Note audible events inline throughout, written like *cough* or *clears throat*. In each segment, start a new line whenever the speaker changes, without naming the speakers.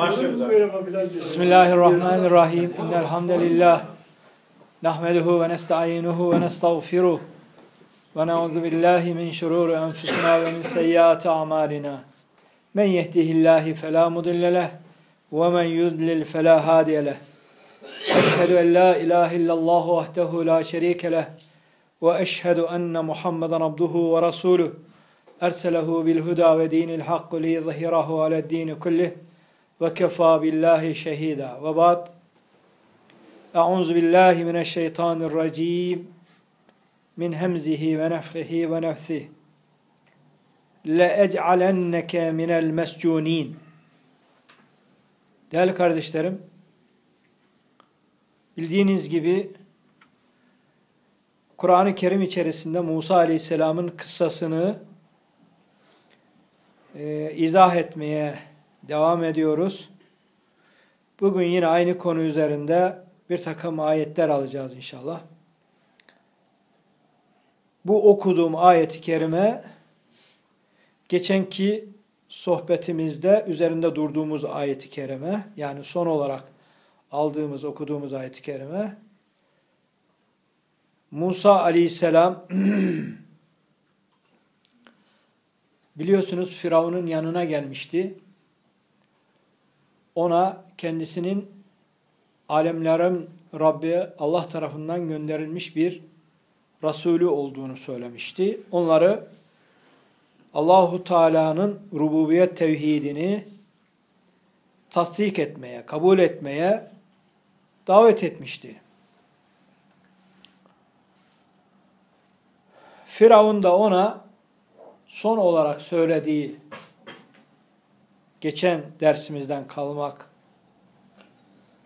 Bismillahirrahmanirrahim. İnnel hamdeleillah. Nahmeduhu ve nesta'inuhu ve nestağfiruh. Ve na'udzu billahi min şururi enfusina ve min seyyiati a'malina. Men yehdihillahu fela mudille leh ve men yudlil fela hadiye leh. Eşhedü en la ilahe illallah vahdehu la şerike leh ve eşhedü enne Muhammeden abduhu ve resuluh. Huda ve dinil hakkı li zahirahu ale'd-din kullih ve kefa billahi şehida. Ve ba'd. Euzu billahi mineşşeytanirracim. Min hemzihi ve nefhihi ve nefsihi. Le ec'alenneke minel mescunin. Değerli kardeşlerim, bildiğiniz gibi Kur'an-ı Kerim içerisinde Musa Aleyhisselam'ın kıssasını e, izah etmeye devam ediyoruz. Bugün yine aynı konu üzerinde bir takım ayetler alacağız inşallah. Bu okuduğum ayeti kerime geçenki sohbetimizde üzerinde durduğumuz ayeti kerime yani son olarak aldığımız okuduğumuz ayeti kerime Musa aleyhisselam *clears throat* biliyorsunuz Firavun'un yanına gelmişti ona kendisinin alemlerin Rabbi Allah tarafından gönderilmiş bir Resulü olduğunu söylemişti. Onları Allahu Teala'nın rububiyet tevhidini tasdik etmeye, kabul etmeye davet etmişti. Firavun da ona son olarak söylediği geçen dersimizden kalmak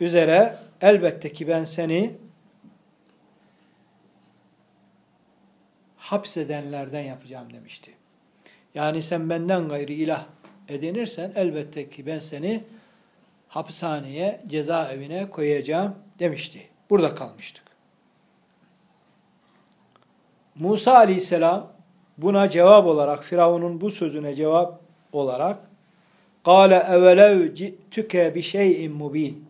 üzere elbette ki ben seni hapsedenlerden yapacağım demişti. Yani sen benden gayrı ilah edinirsen elbette ki ben seni hapishaneye, cezaevine koyacağım demişti. Burada kalmıştık. Musa aleyhisselam buna cevap olarak, Firavun'un bu sözüne cevap olarak Kale evelev ci'tüke bi şey'in mubin.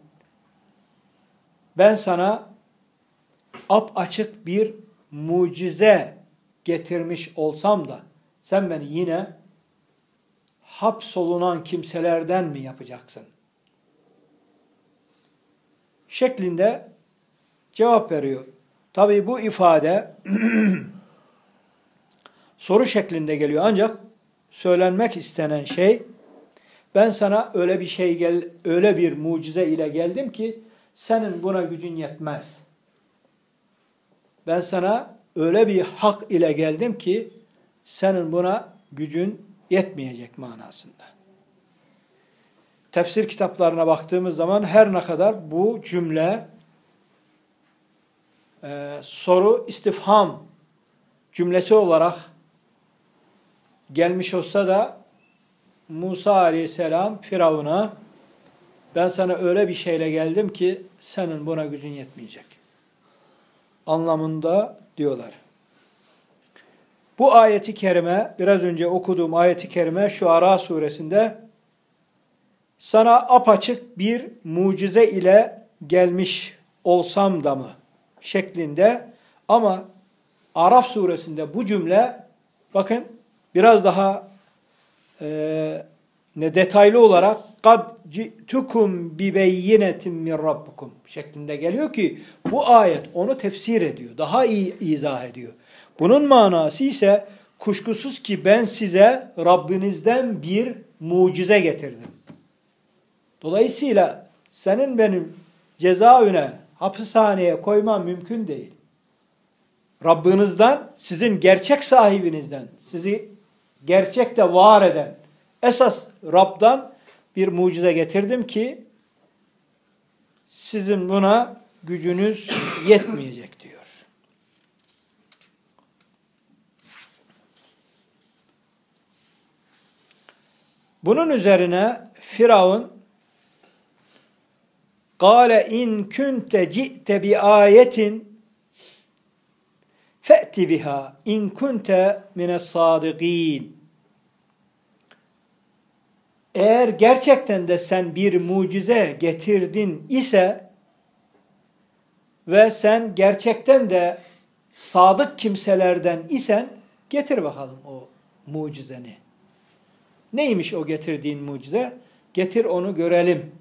Ben sana ap açık bir mucize getirmiş olsam da sen beni yine hapsolunan kimselerden mi yapacaksın? Şeklinde cevap veriyor. Tabi bu ifade *clears throat* soru şeklinde geliyor ancak söylenmek istenen şey ben sana öyle bir şey gel, öyle bir mucize ile geldim ki senin buna gücün yetmez. Ben sana öyle bir hak ile geldim ki senin buna gücün yetmeyecek manasında. Tefsir kitaplarına baktığımız zaman her ne kadar bu cümle e, soru istifham cümlesi olarak gelmiş olsa da Musa aleyhisselam Firavun'a ben sana öyle bir şeyle geldim ki senin buna gücün yetmeyecek. Anlamında diyorlar. Bu ayeti kerime, biraz önce okuduğum ayeti kerime şu Ara suresinde sana apaçık bir mucize ile gelmiş olsam da mı şeklinde ama Araf suresinde bu cümle bakın biraz daha e, ne detaylı olarak kad ci'tukum bi beyyinetin min rabbukum şeklinde geliyor ki bu ayet onu tefsir ediyor. Daha iyi izah ediyor. Bunun manası ise kuşkusuz ki ben size Rabbinizden bir mucize getirdim. Dolayısıyla senin benim cezaevine, hapishaneye koymam mümkün değil. Rabbinizden, sizin gerçek sahibinizden, sizi gerçekte var eden esas Rab'dan bir mucize getirdim ki sizin buna gücünüz yetmeyecek diyor. Bunun üzerine Firavun in kunte ci'te bi ayetin fe'ti biha in kunte mines sadıgin eğer gerçekten de sen bir mucize getirdin ise ve sen gerçekten de sadık kimselerden isen getir bakalım o mucizeni. Neymiş o getirdiğin mucize? Getir onu görelim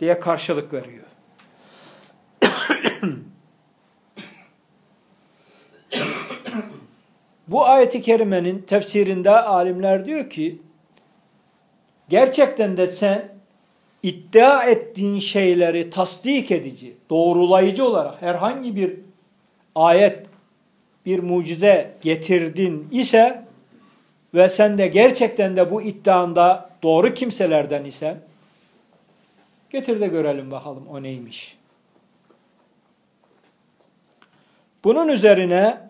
diye karşılık veriyor. Bu ayeti kerimenin tefsirinde alimler diyor ki gerçekten de sen iddia ettiğin şeyleri tasdik edici, doğrulayıcı olarak herhangi bir ayet, bir mucize getirdin ise ve sen de gerçekten de bu iddianda doğru kimselerden isen getir de görelim bakalım o neymiş. Bunun üzerine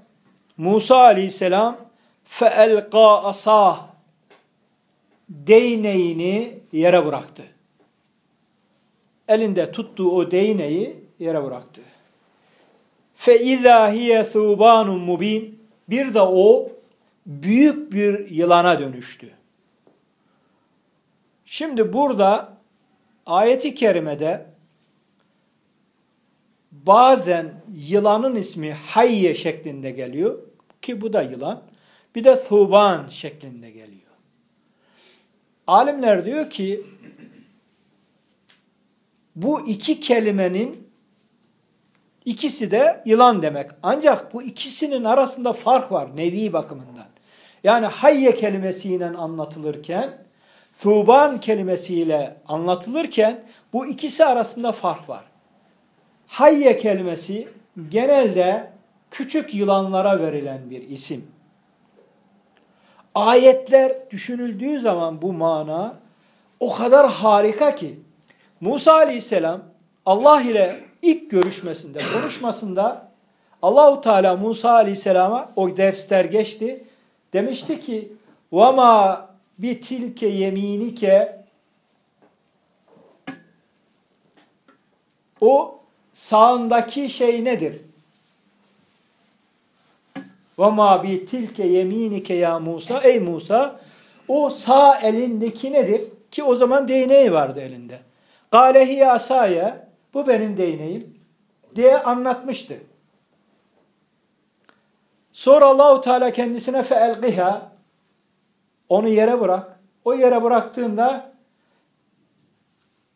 Musa aleyhisselam feelqa asah değneğini yere bıraktı. Elinde tuttuğu o değneği yere bıraktı. Fe izâ hiye thûbânun mubîn bir de o büyük bir yılana dönüştü. Şimdi burada ayeti kerimede bazen yılanın ismi hayye şeklinde geliyor ki bu da yılan. Bir de thuban şeklinde geliyor. Alimler diyor ki bu iki kelimenin ikisi de yılan demek. Ancak bu ikisinin arasında fark var nevi bakımından. Yani hayye kelimesiyle anlatılırken thuban kelimesiyle anlatılırken bu ikisi arasında fark var. Hayye kelimesi genelde küçük yılanlara verilen bir isim. Ayetler düşünüldüğü zaman bu mana o kadar harika ki Musa Aleyhisselam Allah ile ilk görüşmesinde, konuşmasında Allahu Teala Musa Aleyhisselam'a o dersler geçti. Demişti ki: "Ve ma bitilke yeminike" O sağındaki şey nedir? Ve ma bi tilke yeminike ya Musa. Ey Musa o sağ elindeki nedir? Ki o zaman değneği vardı elinde. Galehiye asaya bu benim değneğim diye anlatmıştı. Sonra Allahu Teala kendisine feelgiha onu yere bırak. O yere bıraktığında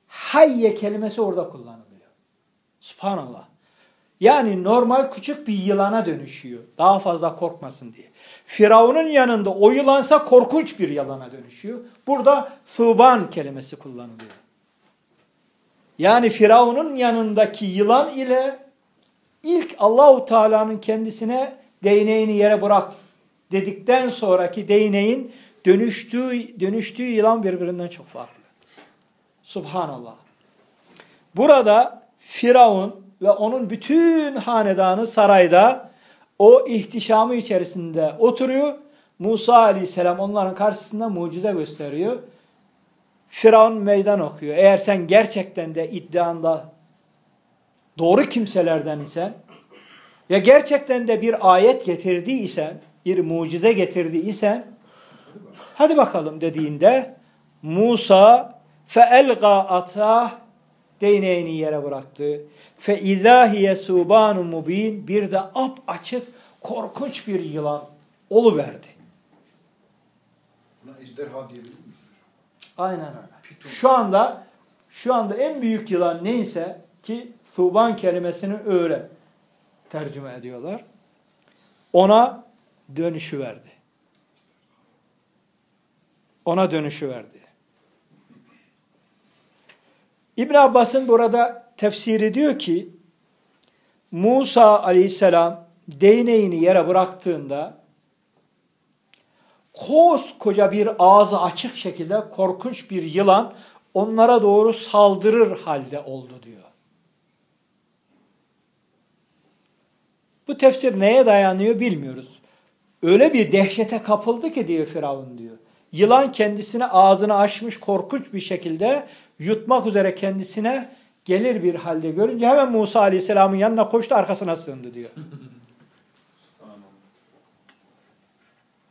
hayye kelimesi orada kullanılıyor. Subhanallah. Yani normal küçük bir yılana dönüşüyor. Daha fazla korkmasın diye. Firavun'un yanında o yılansa korkunç bir yılana dönüşüyor. Burada sıban kelimesi kullanılıyor. Yani Firavun'un yanındaki yılan ile ilk Allahu Teala'nın kendisine değneğini yere bırak dedikten sonraki değneğin dönüştüğü dönüştüğü yılan birbirinden çok farklı. Subhanallah. Burada Firavun ve onun bütün hanedanı sarayda o ihtişamı içerisinde oturuyor. Musa aleyhisselam onların karşısında mucize gösteriyor. Firavun meydan okuyor. Eğer sen gerçekten de iddianda doğru kimselerden isen ya gerçekten de bir ayet getirdiysen, bir mucize getirdiysen hadi bakalım dediğinde Musa feelga atah değneğini yere bıraktı. Fe izahiye subanu mubin bir de ap açık korkunç bir yılan olu verdi.
Buna ejderha diyebilir miyiz?
Aynen öyle. Şu anda şu anda en büyük yılan neyse ki suban kelimesini öyle tercüme ediyorlar. Ona dönüşü verdi. Ona dönüşü verdi. İbn Abbas'ın burada tefsiri diyor ki Musa aleyhisselam değneğini yere bıraktığında koskoca bir ağzı açık şekilde korkunç bir yılan onlara doğru saldırır halde oldu diyor. Bu tefsir neye dayanıyor bilmiyoruz. Öyle bir dehşete kapıldı ki diyor Firavun diyor. Yılan kendisine ağzını açmış korkunç bir şekilde yutmak üzere kendisine gelir bir halde görünce hemen Musa Aleyhisselam'ın yanına koştu arkasına sığındı diyor. *laughs*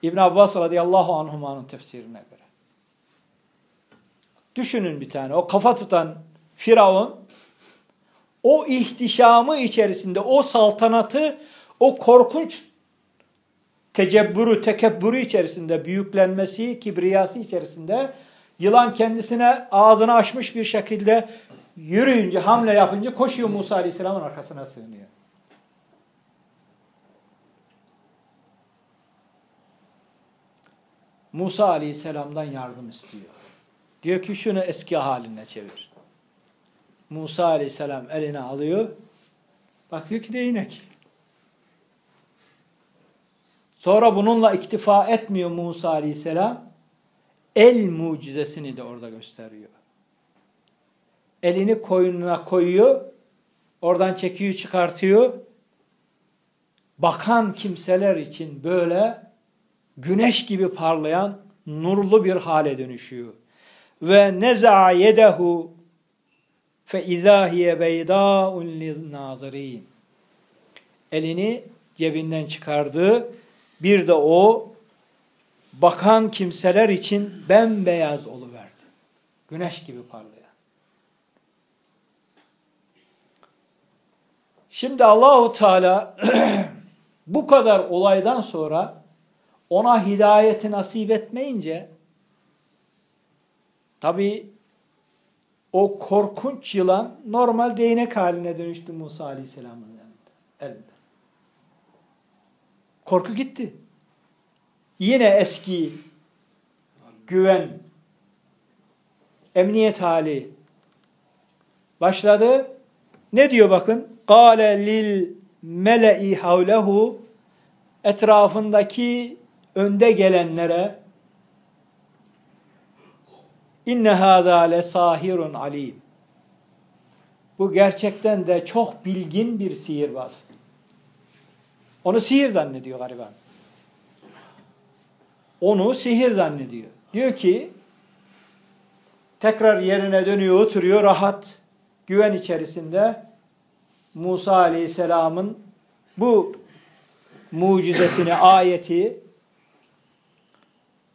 İbn Abbas radıyallahu anhumanın tefsirine göre. Düşünün bir tane o kafa tutan Firavun o ihtişamı içerisinde o saltanatı o korkunç tecebbürü, tekebbürü içerisinde, büyüklenmesi, kibriyası içerisinde yılan kendisine ağzını açmış bir şekilde yürüyünce, hamle yapınca koşuyor Musa Aleyhisselam'ın arkasına sığınıyor. Musa Aleyhisselam'dan yardım istiyor. Diyor ki şunu eski haline çevir. Musa Aleyhisselam eline alıyor. Bakıyor ki değnek. Sonra bununla iktifa etmiyor Musa Aleyhisselam. El mucizesini de orada gösteriyor. Elini koyununa koyuyor. Oradan çekiyor çıkartıyor. Bakan kimseler için böyle güneş gibi parlayan nurlu bir hale dönüşüyor. Ve neza yedehu fe izahiye beydâ'un linnâzirîn. Elini cebinden çıkardı. Bir de o bakan kimseler için bembeyaz oluverdi. Güneş gibi parlayan. Şimdi Allahu Teala *clears throat* bu kadar olaydan sonra ona hidayeti nasip etmeyince tabi o korkunç yılan normal değnek haline dönüştü Musa Aleyhisselam'ın elinde. Korku gitti. Yine eski güven, emniyet hali başladı. Ne diyor bakın? Kale lil mele'i havlehu etrafındaki önde gelenlere inne hâzâ le sahirun alim. Bu gerçekten de çok bilgin bir sihirbaz. Onu sihir zannediyor gariban. Onu sihir zannediyor. Diyor ki tekrar yerine dönüyor, oturuyor rahat, güven içerisinde Musa Aleyhisselam'ın bu mucizesini, ayeti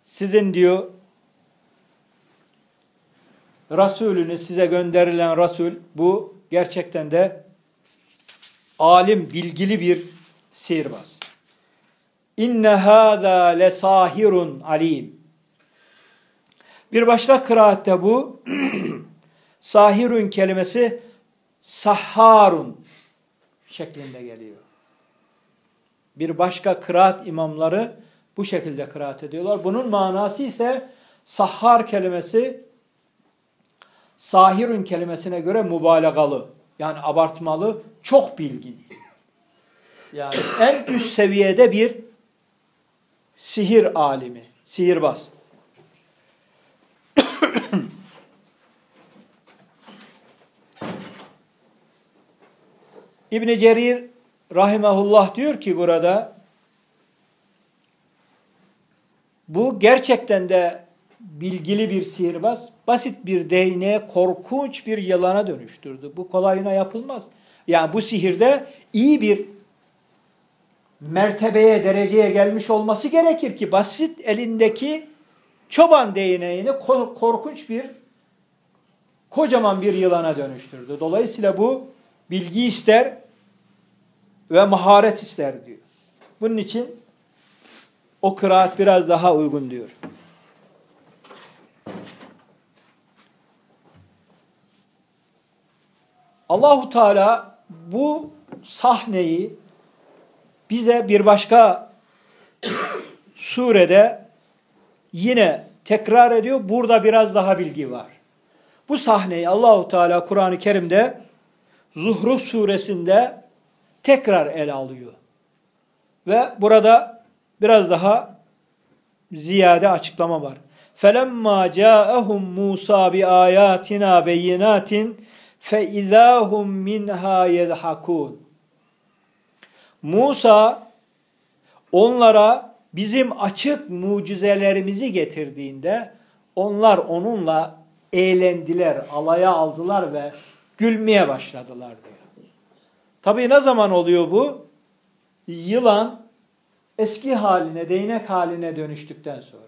sizin diyor Resulünü size gönderilen Resul bu gerçekten de alim, bilgili bir sihirbaz. İnne hâzâ lesâhirun alim. Bir başka kıraatte bu *clears throat* sahirun kelimesi sahharun şeklinde geliyor. Bir başka kıraat imamları bu şekilde kıraat ediyorlar. Bunun manası ise sahhar kelimesi sahirun kelimesine göre mübalağalı. Yani abartmalı, çok bilgin. Yani en üst seviyede bir sihir alimi, sihirbaz. *coughs* İbn Cerir rahimehullah diyor ki burada bu gerçekten de bilgili bir sihirbaz basit bir değneğe korkunç bir yılana dönüştürdü. Bu kolayına yapılmaz. Yani bu sihirde iyi bir mertebeye, dereceye gelmiş olması gerekir ki basit elindeki çoban değneğini korkunç bir kocaman bir yılana dönüştürdü. Dolayısıyla bu bilgi ister ve maharet ister diyor. Bunun için o kıraat biraz daha uygun diyor. Allahu Teala bu sahneyi bize bir başka surede yine tekrar ediyor. Burada biraz daha bilgi var. Bu sahneyi Allahu Teala Kur'an-ı Kerim'de Zuhruf suresinde tekrar ele alıyor. Ve burada biraz daha ziyade açıklama var. فَلَمَّا جَاءَهُمْ مُوسَى بِآيَاتِنَا بَيِّنَاتٍ فَاِذَا هُمْ مِنْهَا يَضْحَكُونَ Musa onlara bizim açık mucizelerimizi getirdiğinde onlar onunla eğlendiler, alaya aldılar ve gülmeye başladılar diyor. Tabii ne zaman oluyor bu? Yılan eski haline, değnek haline dönüştükten sonra.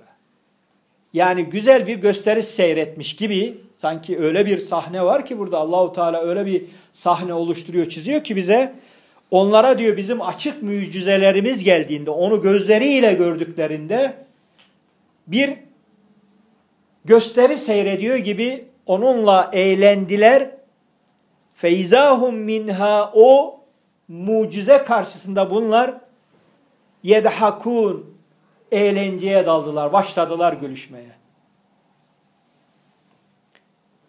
Yani güzel bir gösteriş seyretmiş gibi sanki öyle bir sahne var ki burada Allahu Teala öyle bir sahne oluşturuyor, çiziyor ki bize onlara diyor bizim açık mucizelerimiz geldiğinde, onu gözleriyle gördüklerinde bir gösteri seyrediyor gibi onunla eğlendiler. Feizahum minha o mucize karşısında bunlar yedhakun eğlenceye daldılar, başladılar gülüşmeye.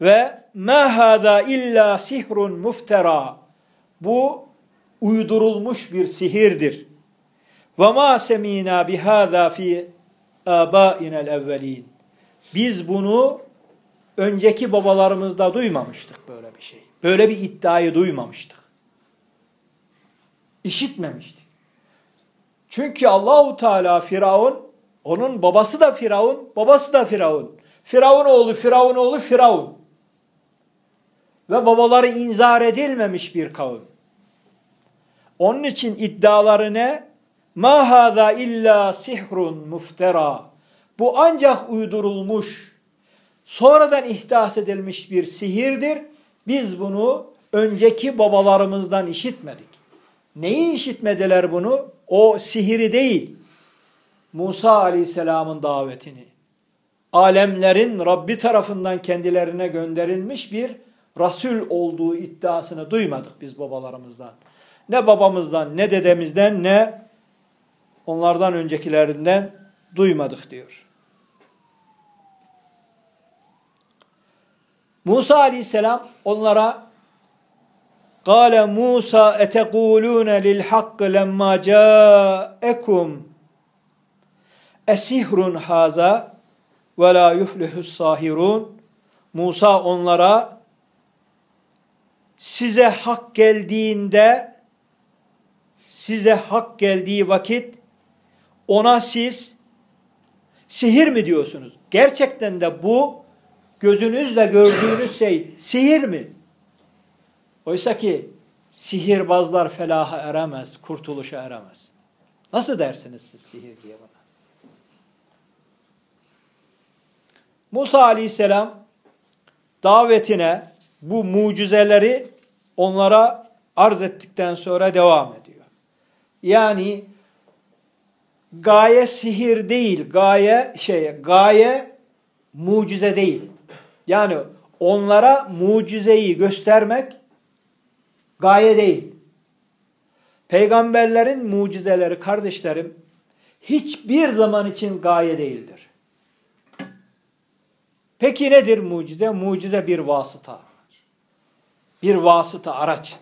Ve ma hada illa sihrun muftera. Bu uydurulmuş bir sihirdir. Ve ma semina bihada fi abainel evvelin. Biz bunu önceki babalarımızda duymamıştık böyle bir şey. Böyle bir iddiayı duymamıştık. İşitmemiştik. Çünkü Allahu Teala Firavun, onun babası da Firavun, babası da Firavun. Firavun oğlu, Firavun oğlu, Firavun. Ve babaları inzar edilmemiş bir kavim. Onun için iddiaları ne? Ma hada illa sihrun muftera. Bu ancak uydurulmuş, sonradan ihdas edilmiş bir sihirdir. Biz bunu önceki babalarımızdan işitmedik. Neyi işitmediler bunu? O sihiri değil. Musa aleyhisselamın davetini. Alemlerin Rabbi tarafından kendilerine gönderilmiş bir Rasul olduğu iddiasını duymadık biz babalarımızdan Ne babamızdan, ne dedemizden, ne onlardan öncekilerinden duymadık diyor. Musa aleyhisselam onlara قال موسى أتقولون للحق لما جاءكم أسهر هذا ولا يفلح الساهرون Musa onlara size hak geldiğinde size hak geldiği vakit ona siz sihir mi diyorsunuz? Gerçekten de bu gözünüzle gördüğünüz şey sihir mi? Oysa ki sihirbazlar felaha eremez, kurtuluşa eremez. Nasıl dersiniz siz sihir diye bana? Musa aleyhisselam davetine bu mucizeleri onlara arz ettikten sonra devam ediyor. Yani gaye sihir değil, gaye şey, gaye mucize değil. Yani onlara mucizeyi göstermek gaye değil. Peygamberlerin mucizeleri kardeşlerim hiçbir zaman için gaye değildir. Peki nedir mucize? Mucize bir vasıta. Bir vasıta, araç.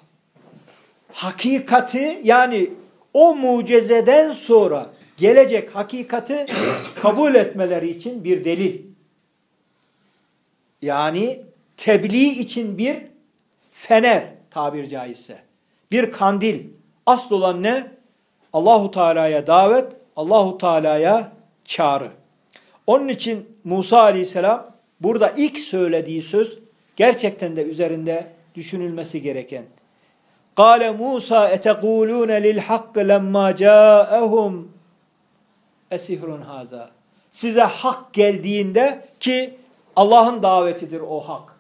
Hakikati yani o mucizeden sonra gelecek hakikati *coughs* kabul etmeleri için bir delil. Yani tebliğ için bir fener tabir caizse. Bir kandil. Asıl olan ne? Allahu Teala'ya davet, Allahu Teala'ya çağrı. Onun için Musa Aleyhisselam burada ilk söylediği söz gerçekten de üzerinde düşünülmesi gereken. Kale Musa etekulune lil hakk lemma caehum esihrun. Size hak geldiğinde ki Allah'ın davetidir o hak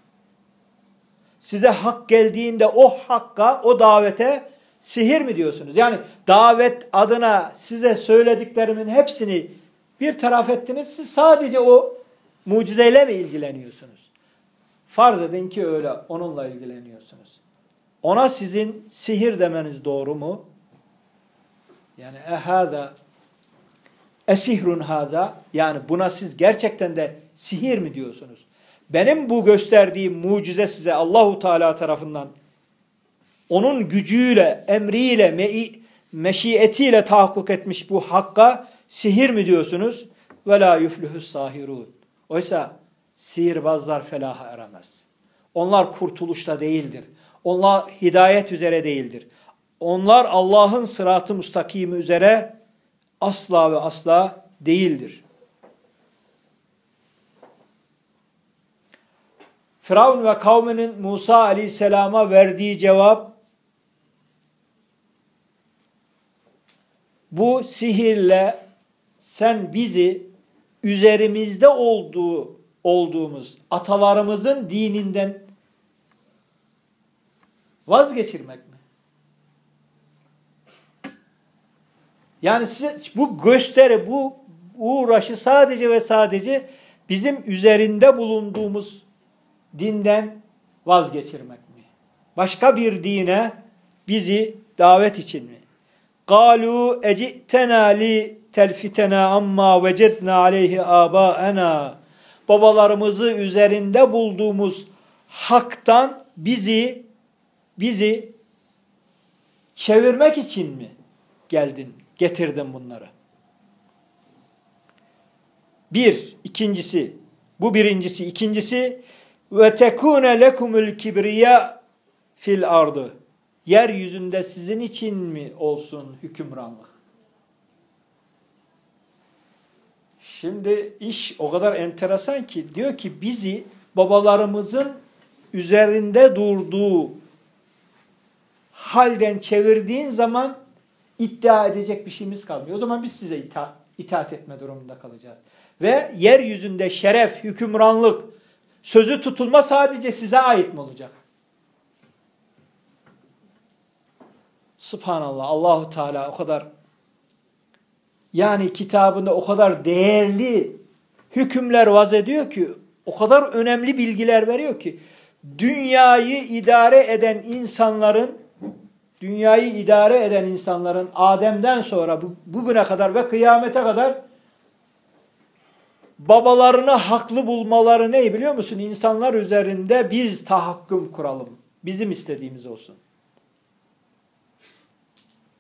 size hak geldiğinde o hakka, o davete sihir mi diyorsunuz? Yani davet adına size söylediklerimin hepsini bir taraf ettiniz. Siz sadece o mucizeyle mi ilgileniyorsunuz? Farz edin ki öyle onunla ilgileniyorsunuz. Ona sizin sihir demeniz doğru mu? Yani ehada esihrun haza yani buna siz gerçekten de sihir mi diyorsunuz? benim bu gösterdiğim mucize size Allahu Teala tarafından onun gücüyle, emriyle, me meşiyetiyle tahakkuk etmiş bu hakka sihir mi diyorsunuz? Ve la yuflihus sahirun. Oysa sihirbazlar felaha eremez. Onlar kurtuluşta değildir. Onlar hidayet üzere değildir. Onlar Allah'ın sıratı müstakimi üzere asla ve asla değildir. Firavun ve kavminin Musa aleyhisselama verdiği cevap bu sihirle sen bizi üzerimizde olduğu olduğumuz atalarımızın dininden vazgeçirmek mi? Yani size bu gösteri, bu uğraşı sadece ve sadece bizim üzerinde bulunduğumuz dinden vazgeçirmek mi? Başka bir dine bizi davet için mi? قَالُوا اَجِئْتَنَا li telfitena amma vecedna aleyhi abaena babalarımızı üzerinde bulduğumuz haktan bizi bizi çevirmek için mi geldin, getirdin bunları? Bir, ikincisi, bu birincisi, ikincisi ve tekune lekumul kibriya fil ardı. Yeryüzünde sizin için mi olsun hükümranlık? Şimdi iş o kadar enteresan ki diyor ki bizi babalarımızın üzerinde durduğu halden çevirdiğin zaman iddia edecek bir şeyimiz kalmıyor. O zaman biz size ita itaat etme durumunda kalacağız. Ve yeryüzünde şeref, hükümranlık, sözü tutulma sadece size ait mi olacak? Subhanallah Allahu Teala o kadar yani kitabında o kadar değerli hükümler vaz ediyor ki o kadar önemli bilgiler veriyor ki dünyayı idare eden insanların dünyayı idare eden insanların Adem'den sonra bugüne kadar ve kıyamete kadar babalarını haklı bulmaları ne biliyor musun? İnsanlar üzerinde biz tahakküm kuralım. Bizim istediğimiz olsun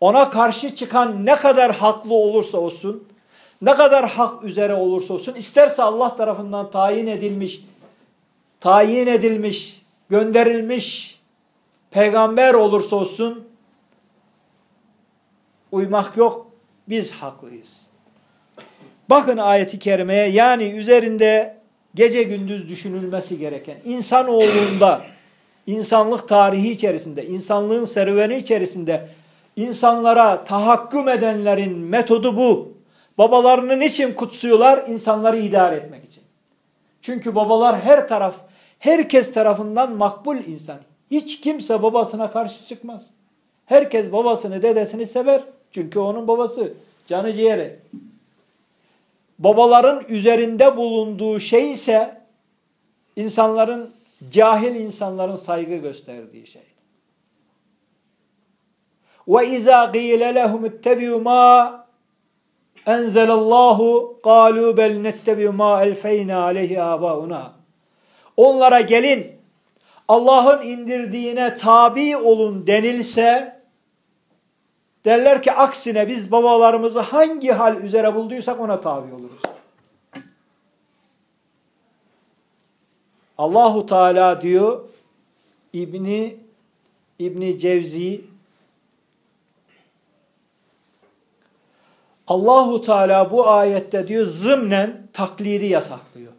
ona karşı çıkan ne kadar haklı olursa olsun, ne kadar hak üzere olursa olsun, isterse Allah tarafından tayin edilmiş, tayin edilmiş, gönderilmiş peygamber olursa olsun, uymak yok, biz haklıyız. Bakın ayeti kerimeye yani üzerinde gece gündüz düşünülmesi gereken insanoğlunda, insanlık tarihi içerisinde, insanlığın serüveni içerisinde insanlara tahakküm edenlerin metodu bu. Babalarını niçin kutsuyorlar? İnsanları idare etmek için. Çünkü babalar her taraf, herkes tarafından makbul insan. Hiç kimse babasına karşı çıkmaz. Herkes babasını, dedesini sever. Çünkü onun babası, canı ciğeri. Babaların üzerinde bulunduğu şey ise insanların, cahil insanların saygı gösterdiği şey. وَإِذَا قِيلَ لَهُمُ اتَّبِعُوا مَا اَنْزَلَ اللّٰهُ قَالُوا بَلْ نَتَّبِعُ مَا اَلْفَيْنَا عَلَيْهِ آبَاؤُنَا Onlara gelin Allah'ın indirdiğine tabi olun denilse derler ki aksine biz babalarımızı hangi hal üzere bulduysak ona tabi oluruz. Allahu Teala diyor İbni İbni Cevzi Allahu Teala bu ayette diyor zımnen taklidi yasaklıyor.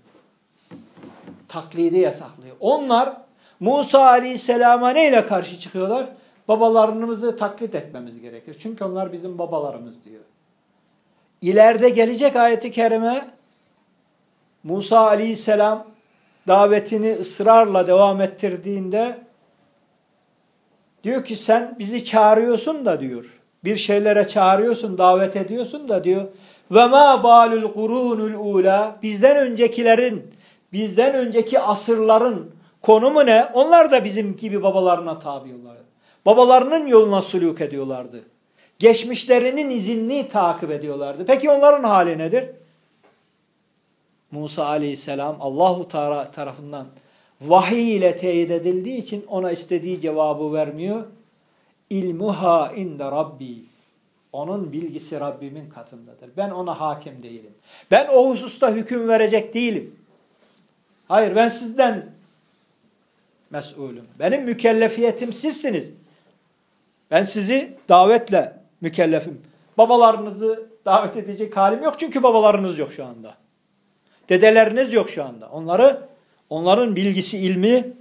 Taklidi yasaklıyor. Onlar Musa Aleyhisselam'a neyle karşı çıkıyorlar? Babalarımızı taklit etmemiz gerekir. Çünkü onlar bizim babalarımız diyor. İleride gelecek ayeti kerime Musa Aleyhisselam davetini ısrarla devam ettirdiğinde diyor ki sen bizi çağırıyorsun da diyor bir şeylere çağırıyorsun, davet ediyorsun da diyor. Ve ma balul kurunul ula bizden öncekilerin, bizden önceki asırların konumu ne? Onlar da bizim gibi babalarına tabi ollardı. Babalarının yoluna suluk ediyorlardı. Geçmişlerinin izinli takip ediyorlardı. Peki onların hali nedir? Musa aleyhisselam Allahu Teala tarafından vahiy ile teyit edildiği için ona istediği cevabı vermiyor ilmuha inde rabbi. Onun bilgisi Rabbimin katındadır. Ben ona hakim değilim. Ben o hususta hüküm verecek değilim. Hayır ben sizden mesulüm. Benim mükellefiyetim sizsiniz. Ben sizi davetle mükellefim. Babalarınızı davet edecek halim yok çünkü babalarınız yok şu anda. Dedeleriniz yok şu anda. Onları onların bilgisi, ilmi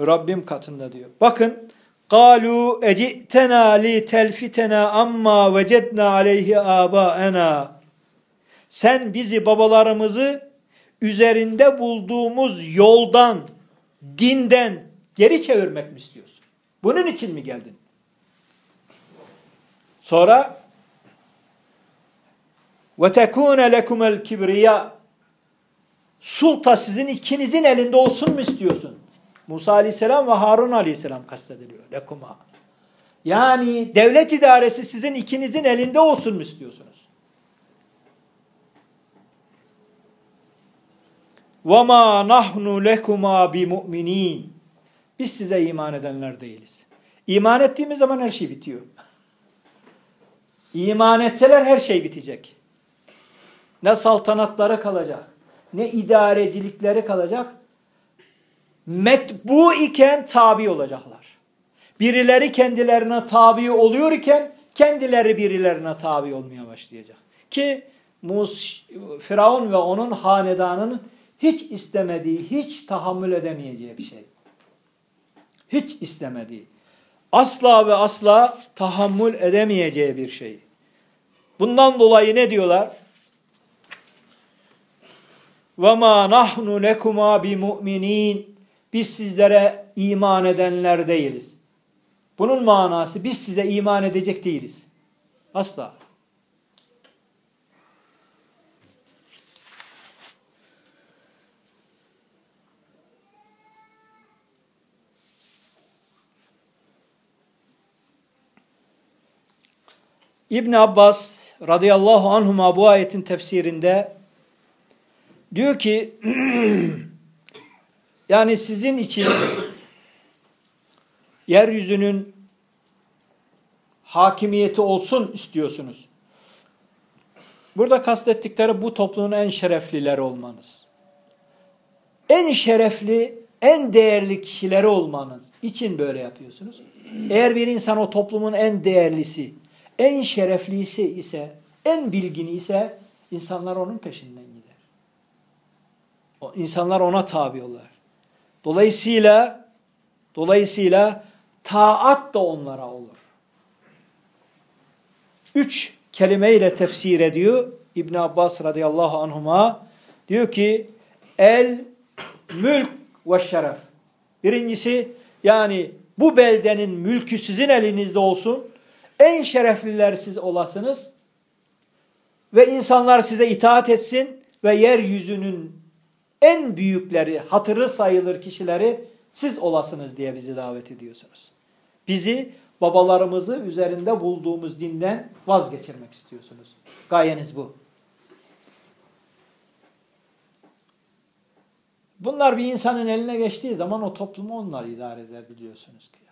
Rabbim katında diyor. Bakın قالوا اجئتنا لتلفتنا amma vecedna aleyhi abaena sen bizi babalarımızı üzerinde bulduğumuz yoldan dinden geri çevirmek mi istiyorsun? Bunun için mi geldin? Sonra ve tekune lekumel kibriya sulta sizin ikinizin elinde olsun mu istiyorsun? Musa aleyhisselam ve Harun aleyhisselam kastediliyor. Lekuma. Yani devlet idaresi sizin ikinizin elinde olsun mu istiyorsunuz? وَمَا نَحْنُ لَكُمَا بِمُؤْمِنِينَ Biz size iman edenler değiliz. İman ettiğimiz zaman her şey bitiyor. İman etseler her şey bitecek. Ne saltanatları kalacak, ne idarecilikleri kalacak. Metbu iken tabi olacaklar. Birileri kendilerine tabi oluyor iken kendileri birilerine tabi olmaya başlayacak. Ki Mus, Firavun ve onun hanedanının hiç istemediği, hiç tahammül edemeyeceği bir şey. Hiç istemediği. Asla ve asla tahammül edemeyeceği bir şey. Bundan dolayı ne diyorlar? Ve ma nahnu lekuma bi mu'minin. Biz sizlere iman edenler değiliz. Bunun manası biz size iman edecek değiliz. Asla. İbn Abbas radıyallahu anhuma bu ayetin tefsirinde diyor ki *clears throat* yani sizin için yeryüzünün hakimiyeti olsun istiyorsunuz. Burada kastettikleri bu toplumun en şereflileri olmanız. En şerefli, en değerli kişileri olmanız için böyle yapıyorsunuz. Eğer bir insan o toplumun en değerlisi, en şereflisi ise, en bilgini ise insanlar onun peşinden gider. O insanlar ona tabi olur. Dolayısıyla dolayısıyla taat da onlara olur. Üç kelimeyle tefsir ediyor İbn Abbas radıyallahu anhuma. Diyor ki el mülk ve şeref. Birincisi yani bu beldenin mülkü sizin elinizde olsun en şerefliler siz olasınız ve insanlar size itaat etsin ve yeryüzünün en büyükleri, hatırı sayılır kişileri siz olasınız diye bizi davet ediyorsunuz. Bizi babalarımızı üzerinde bulduğumuz dinden vazgeçirmek istiyorsunuz. Gayeniz bu. Bunlar bir insanın eline geçtiği zaman o toplumu onlar idare eder biliyorsunuz ki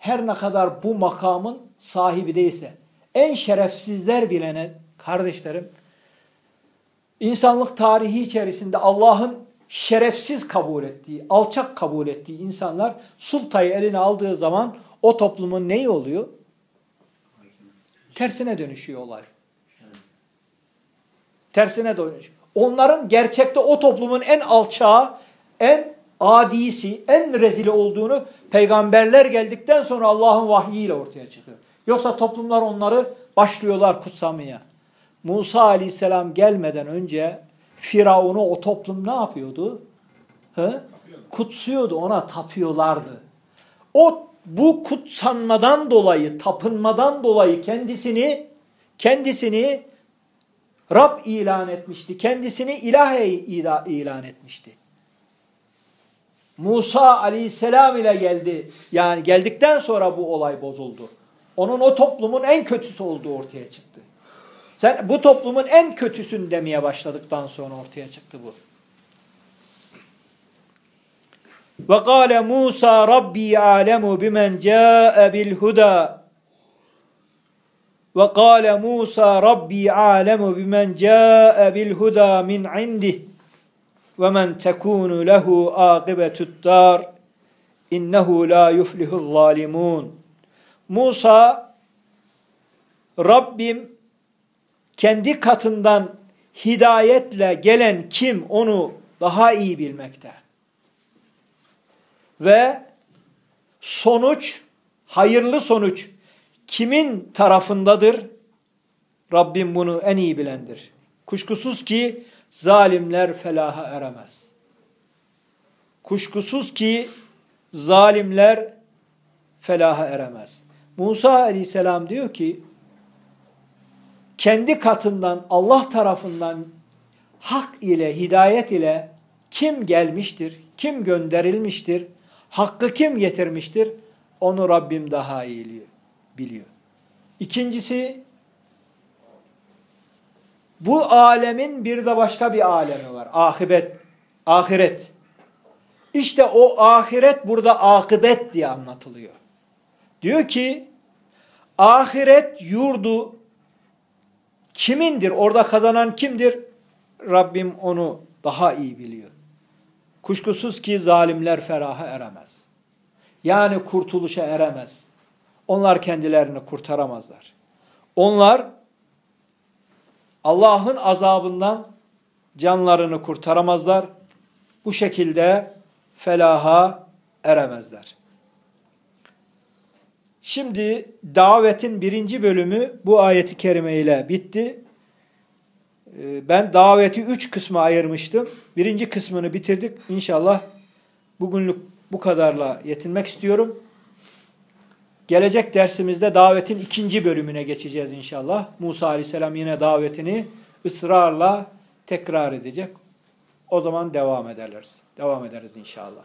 her ne kadar bu makamın sahibi değilse, en şerefsizler bilene kardeşlerim, insanlık tarihi içerisinde Allah'ın şerefsiz kabul ettiği, alçak kabul ettiği insanlar sultayı eline aldığı zaman o toplumun neyi oluyor? Tersine dönüşüyor olay. Tersine dönüşüyor. Onların gerçekte o toplumun en alçağı, en adisi, en rezili olduğunu peygamberler geldikten sonra Allah'ın vahyiyle ortaya çıkıyor. Yoksa toplumlar onları başlıyorlar kutsamaya. Musa aleyhisselam gelmeden önce Firavun'u o toplum ne yapıyordu? He? Kutsuyordu, ona tapıyorlardı. O bu kutsanmadan dolayı, tapınmadan dolayı kendisini kendisini Rab ilan etmişti. Kendisini ilah ilan etmişti. Musa aleyhisselam ile geldi. Yani geldikten sonra bu olay bozuldu. Onun o toplumun en kötüsü olduğu ortaya çıktı. Sen bu toplumun en kötüsün demeye başladıktan sonra ortaya çıktı bu. Ve kâle Musa Rabbi alemu bimen câe bil huda. Ve kâle Musa Rabbi alemu bimen câe bil huda min indih ve men tekunu lehu akibetud dar innehu la yuflihu zalimun. Musa Rabbim kendi katından hidayetle gelen kim onu daha iyi bilmekte. Ve sonuç, hayırlı sonuç kimin tarafındadır? Rabbim bunu en iyi bilendir. Kuşkusuz ki zalimler felaha eremez. Kuşkusuz ki zalimler felaha eremez. Musa aleyhisselam diyor ki kendi katından Allah tarafından hak ile hidayet ile kim gelmiştir, kim gönderilmiştir, hakkı kim getirmiştir onu Rabbim daha iyi biliyor. İkincisi bu alemin bir de başka bir alemi var. Ahiret. Ahiret. İşte o ahiret burada akıbet diye anlatılıyor. Diyor ki ahiret yurdu kimindir? Orada kazanan kimdir? Rabbim onu daha iyi biliyor. Kuşkusuz ki zalimler feraha eremez. Yani kurtuluşa eremez. Onlar kendilerini kurtaramazlar. Onlar Allah'ın azabından canlarını kurtaramazlar. Bu şekilde felaha eremezler. Şimdi davetin birinci bölümü bu ayeti kerime ile bitti. Ee, ben daveti üç kısma ayırmıştım. Birinci kısmını bitirdik. İnşallah bugünlük bu kadarla yetinmek istiyorum. Gelecek dersimizde davetin ikinci bölümüne geçeceğiz inşallah. Musa aleyhisselam yine davetini ısrarla tekrar edecek. O zaman devam ederiz. Devam ederiz inşallah.